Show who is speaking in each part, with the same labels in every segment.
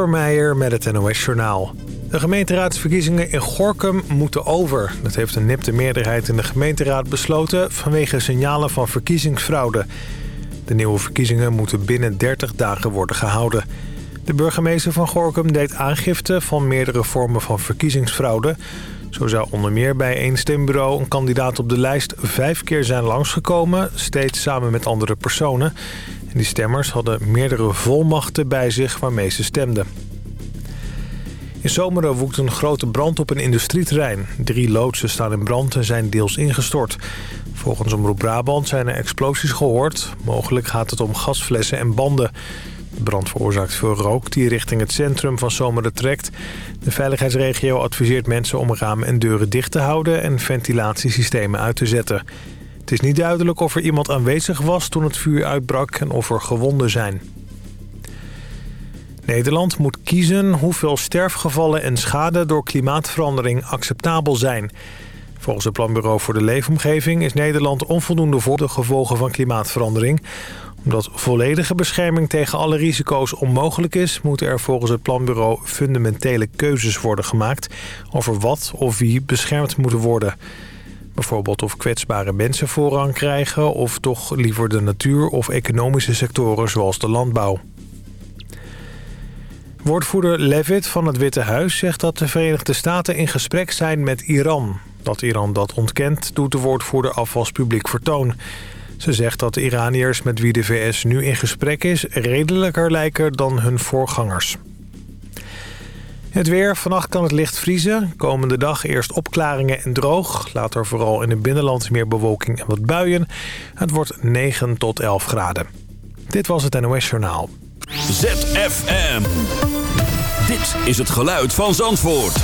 Speaker 1: Met het NOS Journaal. De gemeenteraadsverkiezingen in Gorkum moeten over. Dat heeft een nipte meerderheid in de gemeenteraad besloten... vanwege signalen van verkiezingsfraude. De nieuwe verkiezingen moeten binnen 30 dagen worden gehouden. De burgemeester van Gorkum deed aangifte van meerdere vormen van verkiezingsfraude. Zo zou onder meer bij één stembureau een kandidaat op de lijst vijf keer zijn langsgekomen... steeds samen met andere personen... Die stemmers hadden meerdere volmachten bij zich waarmee ze stemden. In Zomeren woekt een grote brand op een industrieterrein. Drie loodsen staan in brand en zijn deels ingestort. Volgens Omroep Brabant zijn er explosies gehoord. Mogelijk gaat het om gasflessen en banden. De brand veroorzaakt veel rook die richting het centrum van Zomeren trekt. De veiligheidsregio adviseert mensen om ramen en deuren dicht te houden... en ventilatiesystemen uit te zetten. Het is niet duidelijk of er iemand aanwezig was toen het vuur uitbrak en of er gewonden zijn. Nederland moet kiezen hoeveel sterfgevallen en schade door klimaatverandering acceptabel zijn. Volgens het Planbureau voor de Leefomgeving is Nederland onvoldoende voor de gevolgen van klimaatverandering. Omdat volledige bescherming tegen alle risico's onmogelijk is... moeten er volgens het Planbureau fundamentele keuzes worden gemaakt... over wat of wie beschermd moeten worden. Bijvoorbeeld of kwetsbare mensen voorrang krijgen... of toch liever de natuur of economische sectoren zoals de landbouw. Woordvoerder Levitt van het Witte Huis zegt dat de Verenigde Staten in gesprek zijn met Iran. Dat Iran dat ontkent doet de woordvoerder afwas publiek vertoon. Ze zegt dat de Iraniërs met wie de VS nu in gesprek is... redelijker lijken dan hun voorgangers. Het weer. Vannacht kan het licht vriezen. Komende dag eerst opklaringen en droog. Later vooral in het binnenland meer bewolking en wat buien. Het wordt 9 tot 11 graden. Dit was het NOS Journaal.
Speaker 2: ZFM. Dit is het geluid van Zandvoort.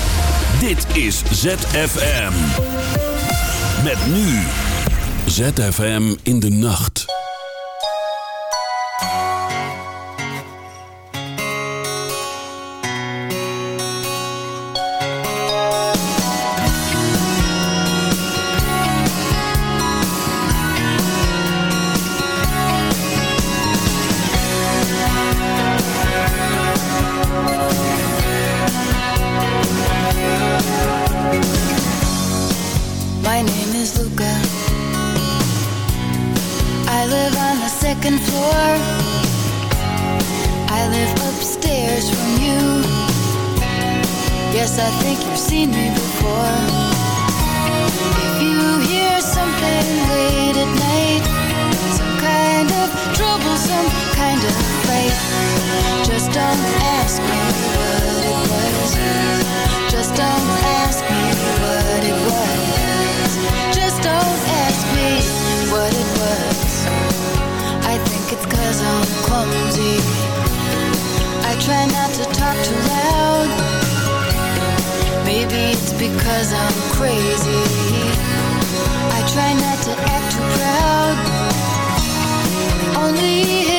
Speaker 2: Dit is ZFM. Met nu. ZFM in de nacht.
Speaker 3: Yes, I think you've seen me before. If you hear something late at night, some kind of trouble, some kind of fight, just don't ask me what it was. Just don't ask me what it was. Just don't ask me what it was I think it's cause I'm clumsy I try not to talk too loud it's because I'm crazy. I try not to act too proud. Only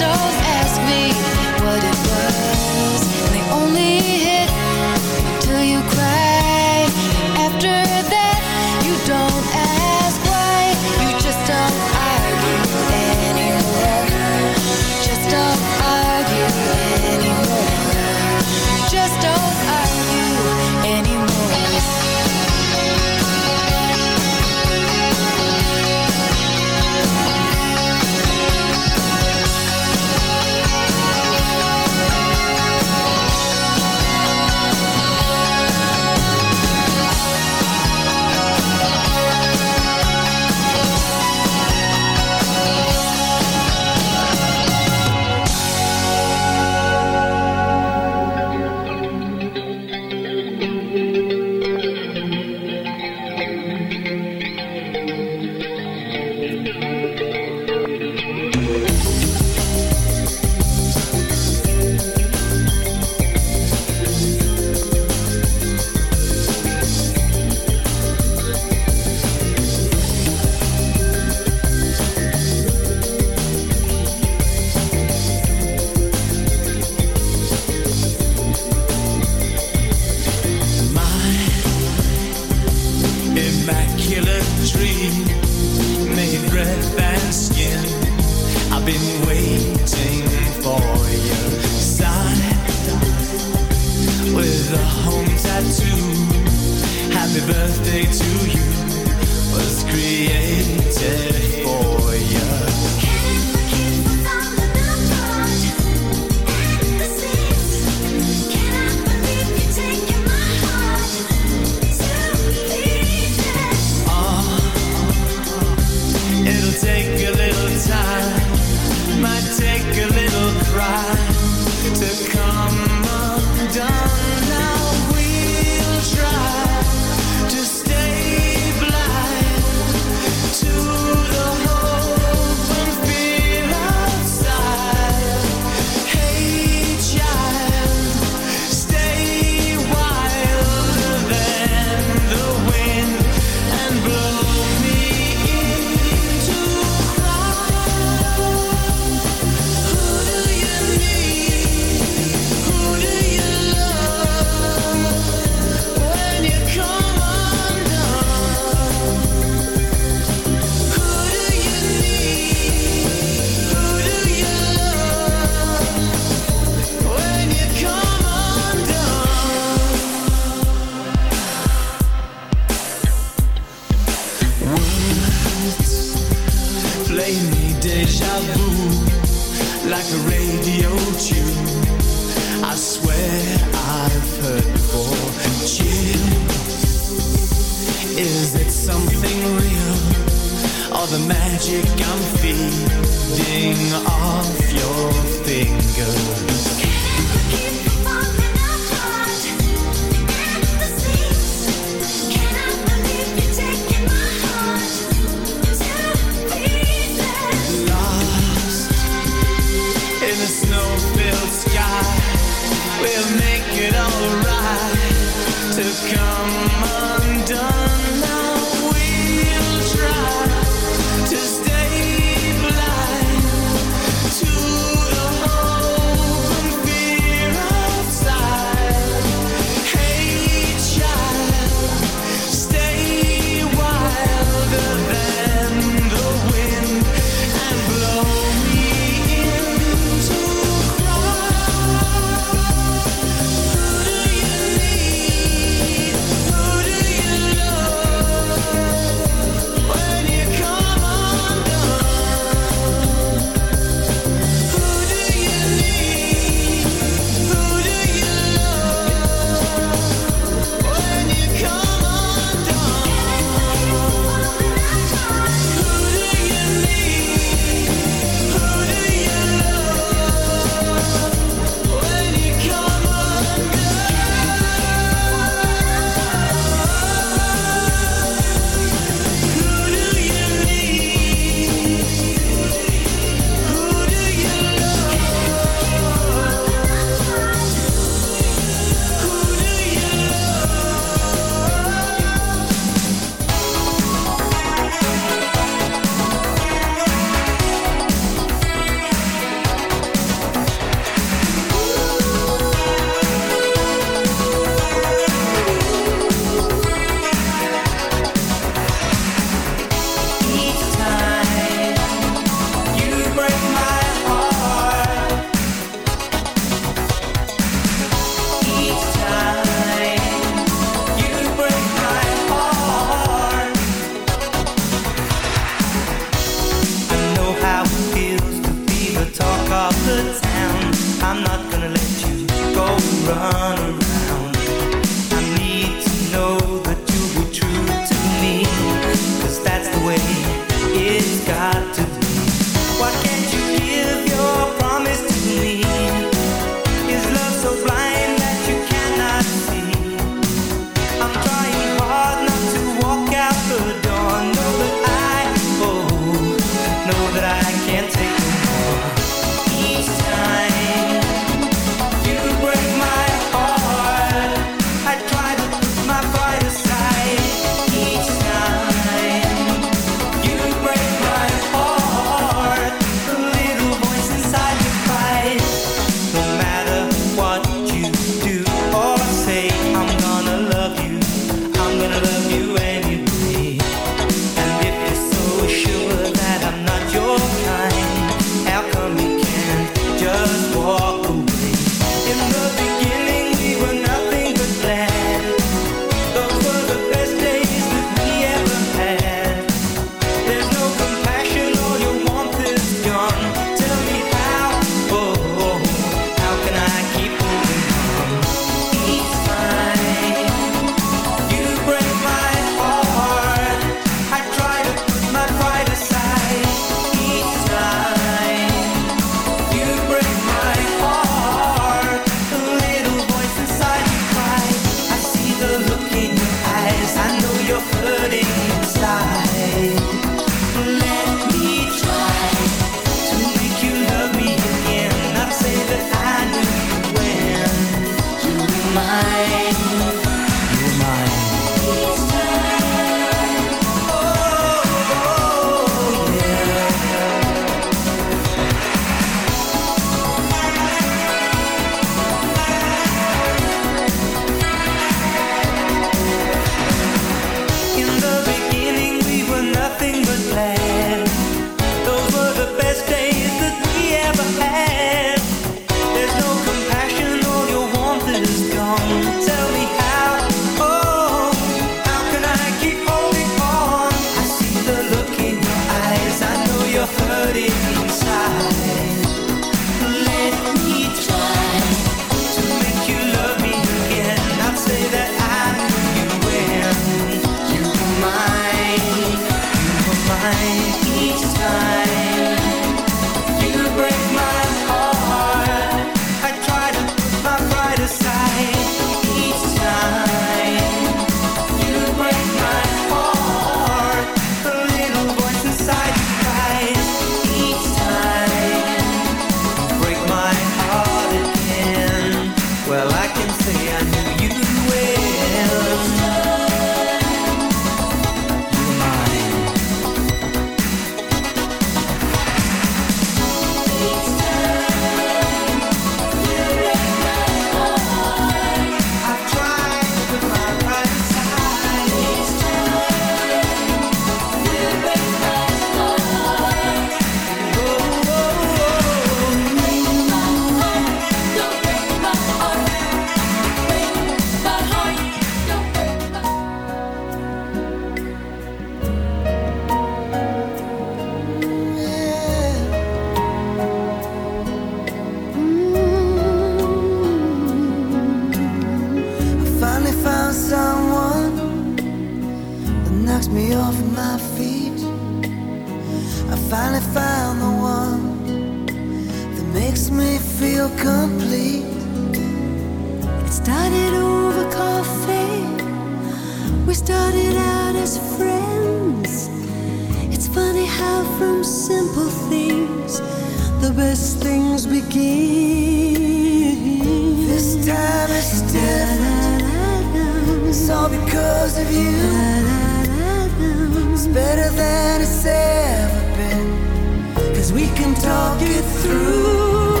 Speaker 3: We can talk it through.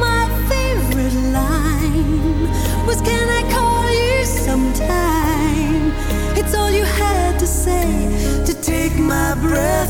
Speaker 3: My favorite line was Can I call you sometime? It's all you had to say to take
Speaker 4: my breath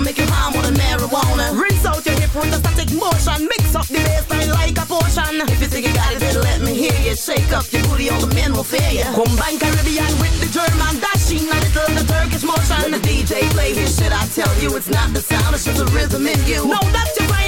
Speaker 4: Make you high on the marijuana. Rinse out your hip with the static motion. Mix up the bassline like a potion. If you think you got it, then let me hear you. Shake up your booty, all the men will fear you. Combine Caribbean with the German dashing. A little the Turkish motion. The DJ play his shit, I tell you, it's not the sound, it's just the rhythm in you. Know that you finally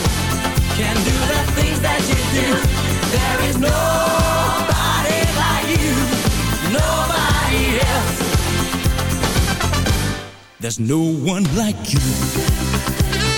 Speaker 5: can do the things that you do. There is nobody like you, nobody else. There's no one like you.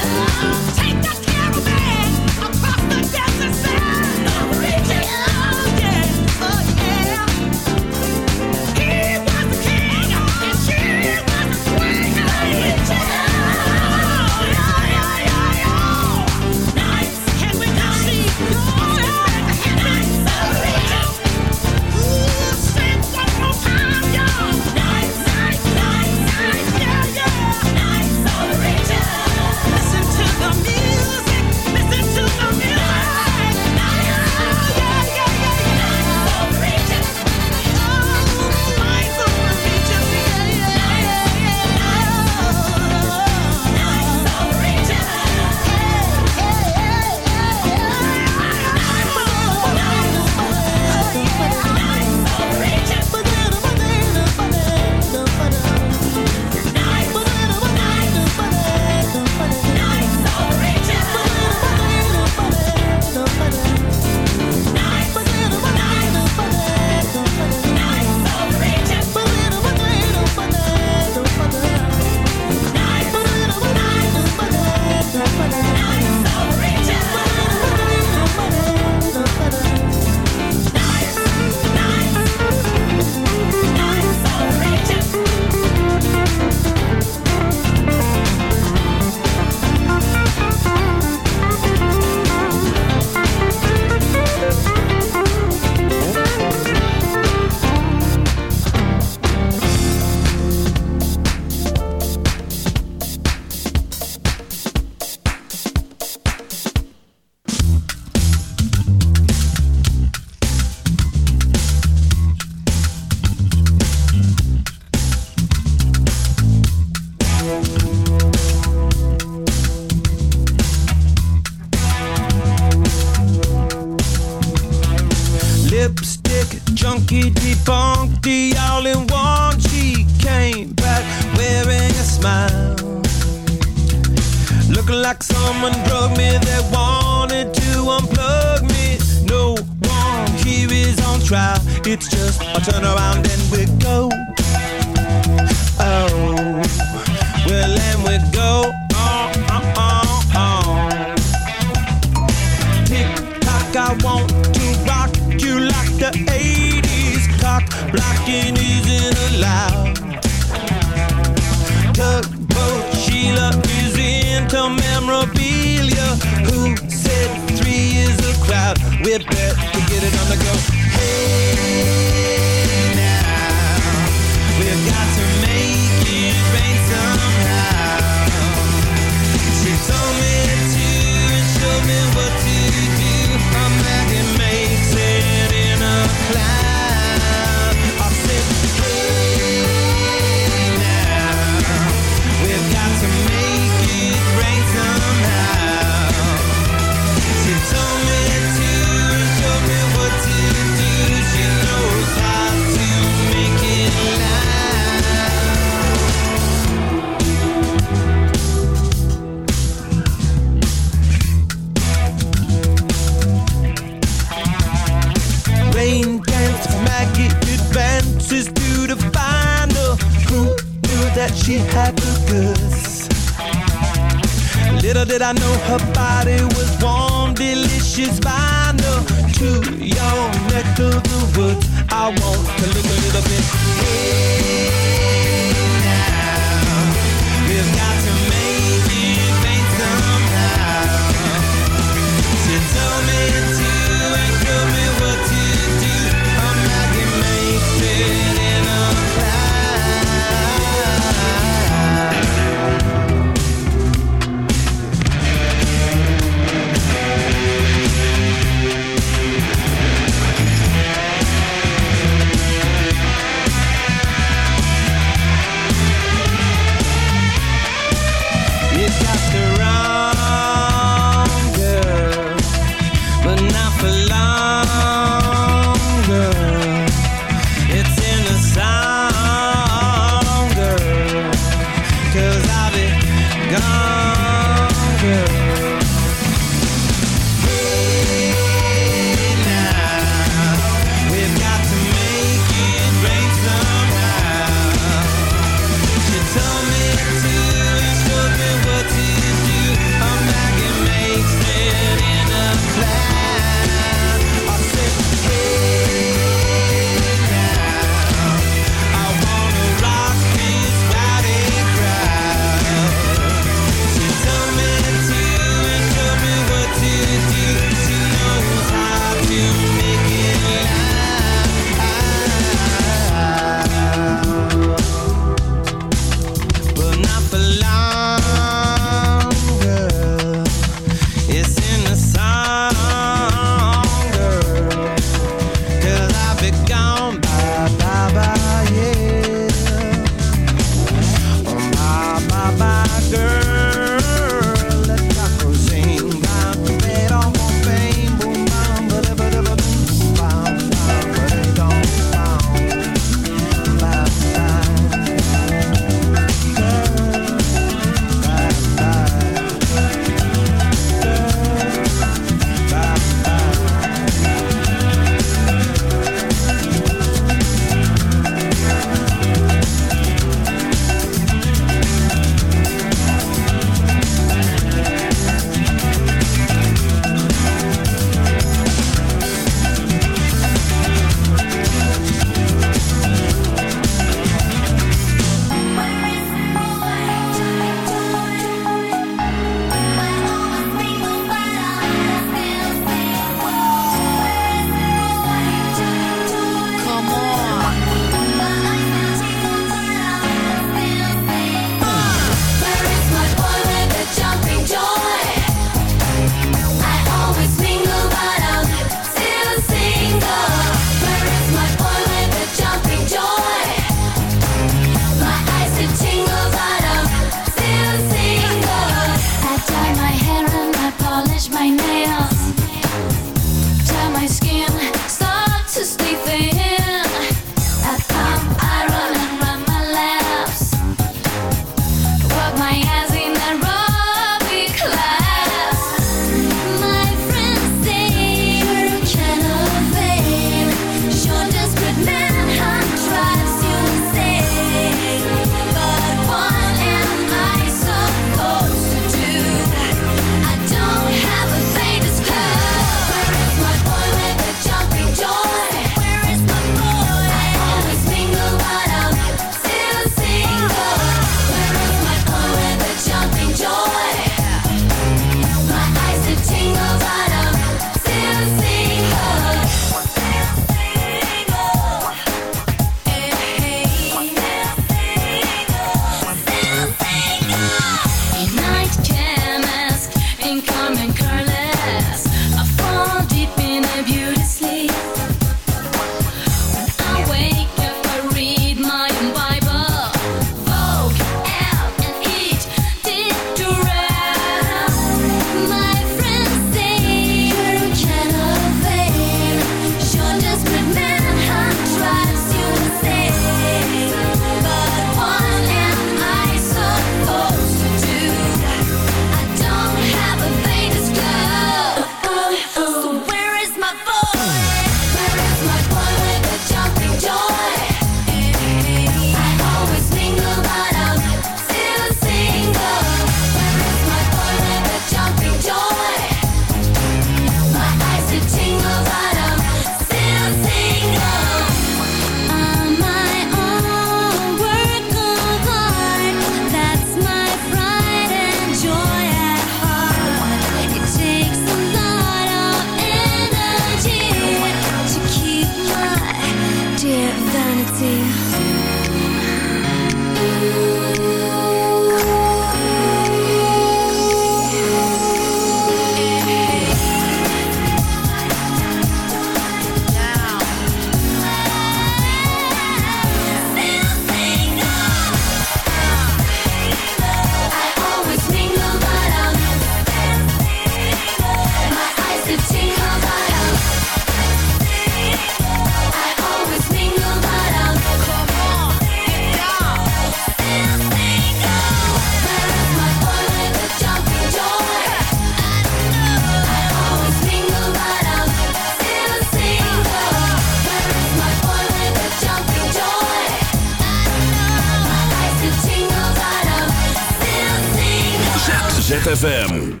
Speaker 2: ZFM.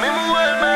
Speaker 6: Me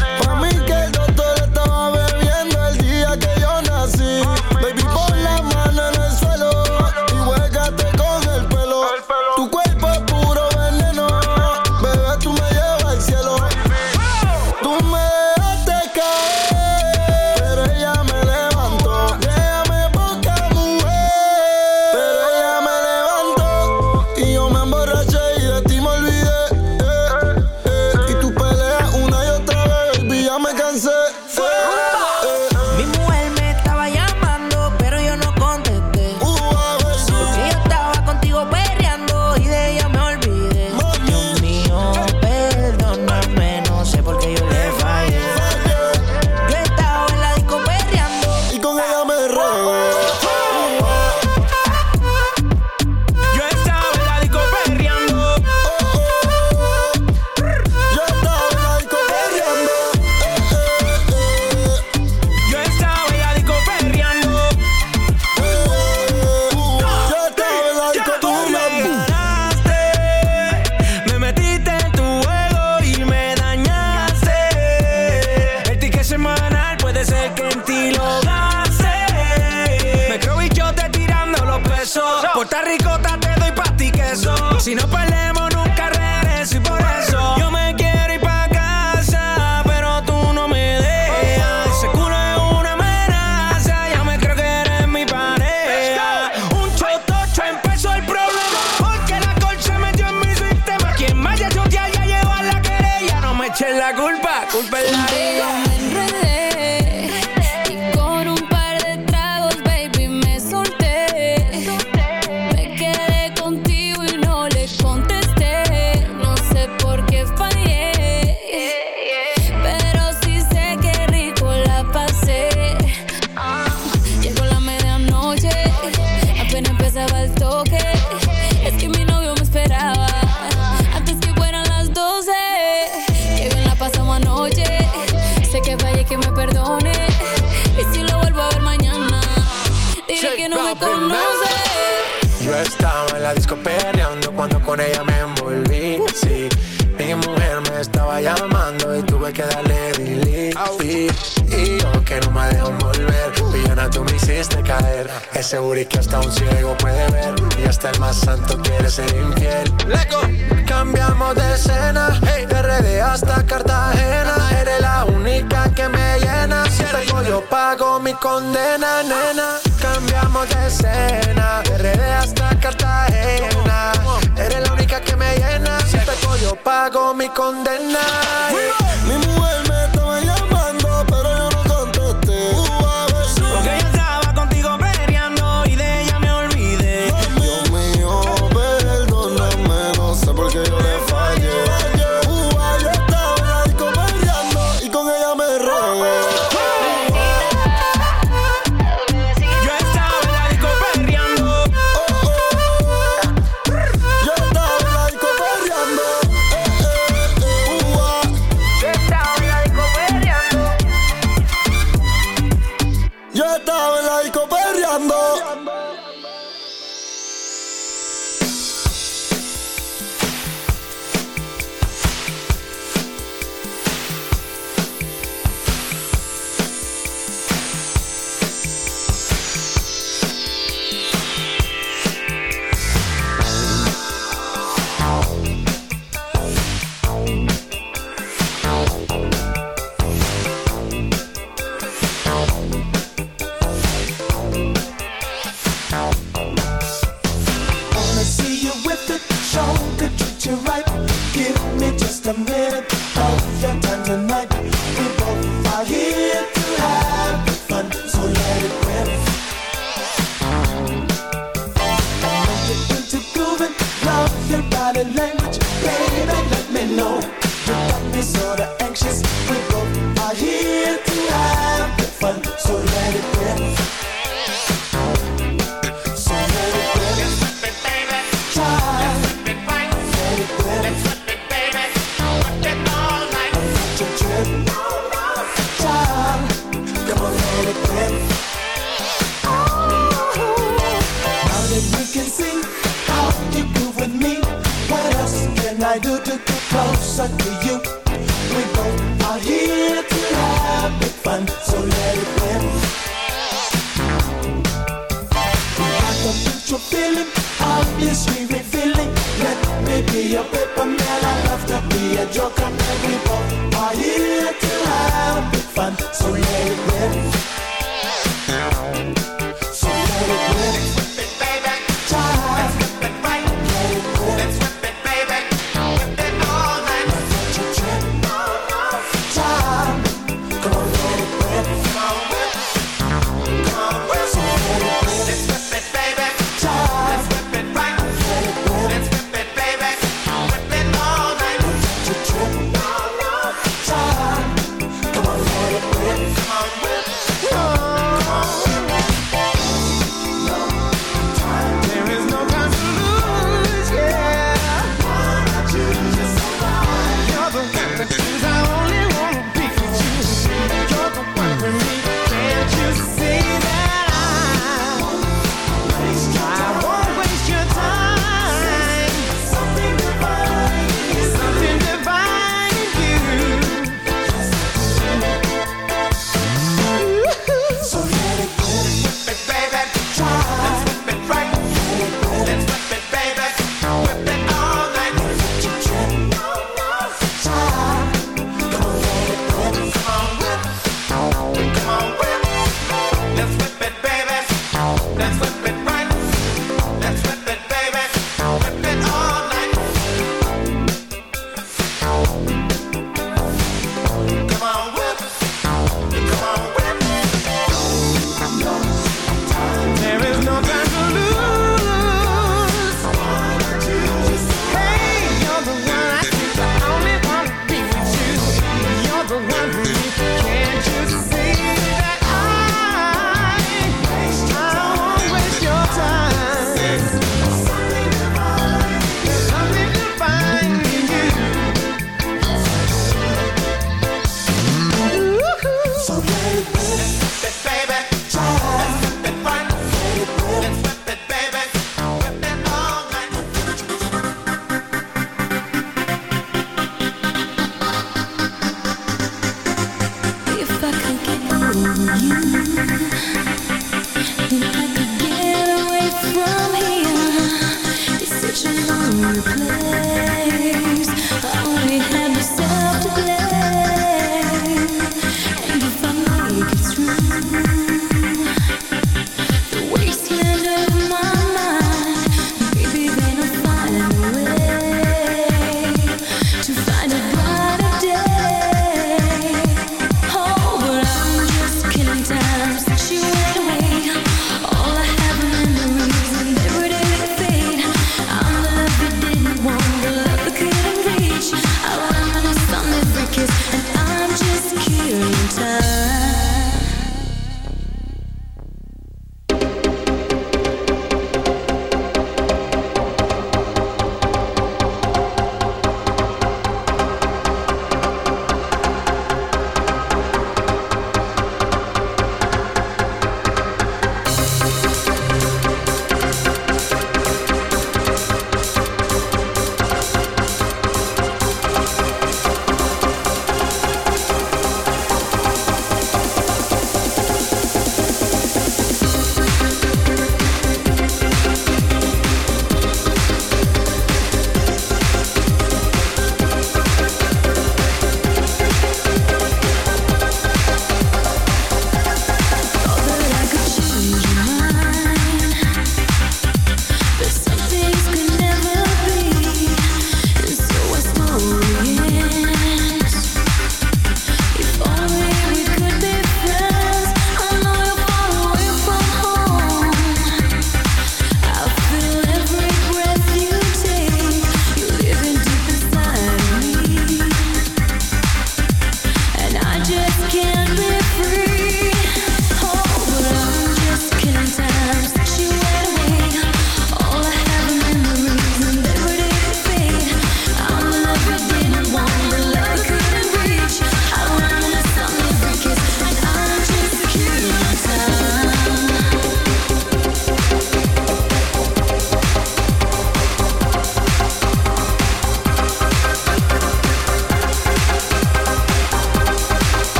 Speaker 6: que
Speaker 7: no me
Speaker 8: conoce.
Speaker 9: Yo estaba en la disco peleando cuando con ella me envolví, uh. sí. Mi mujer me estaba llamando y tuve que darle delete. Y yo que no me dejo volver, Villana tú me hiciste caer. Es seguro que hasta un ciego puede ver y hasta el más santo quiere ser infiel. Lego. Cambiamos de escena, hey. de RD hasta Cartagena. Eres la única que me yo pago mi condena, nena. Cambiamos de escena. Desde hasta Cartagena. Eres la única que me llena. Si te yo pago mi condena.
Speaker 6: Mi mujer
Speaker 10: minute of your time tonight. sucker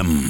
Speaker 5: ZFM.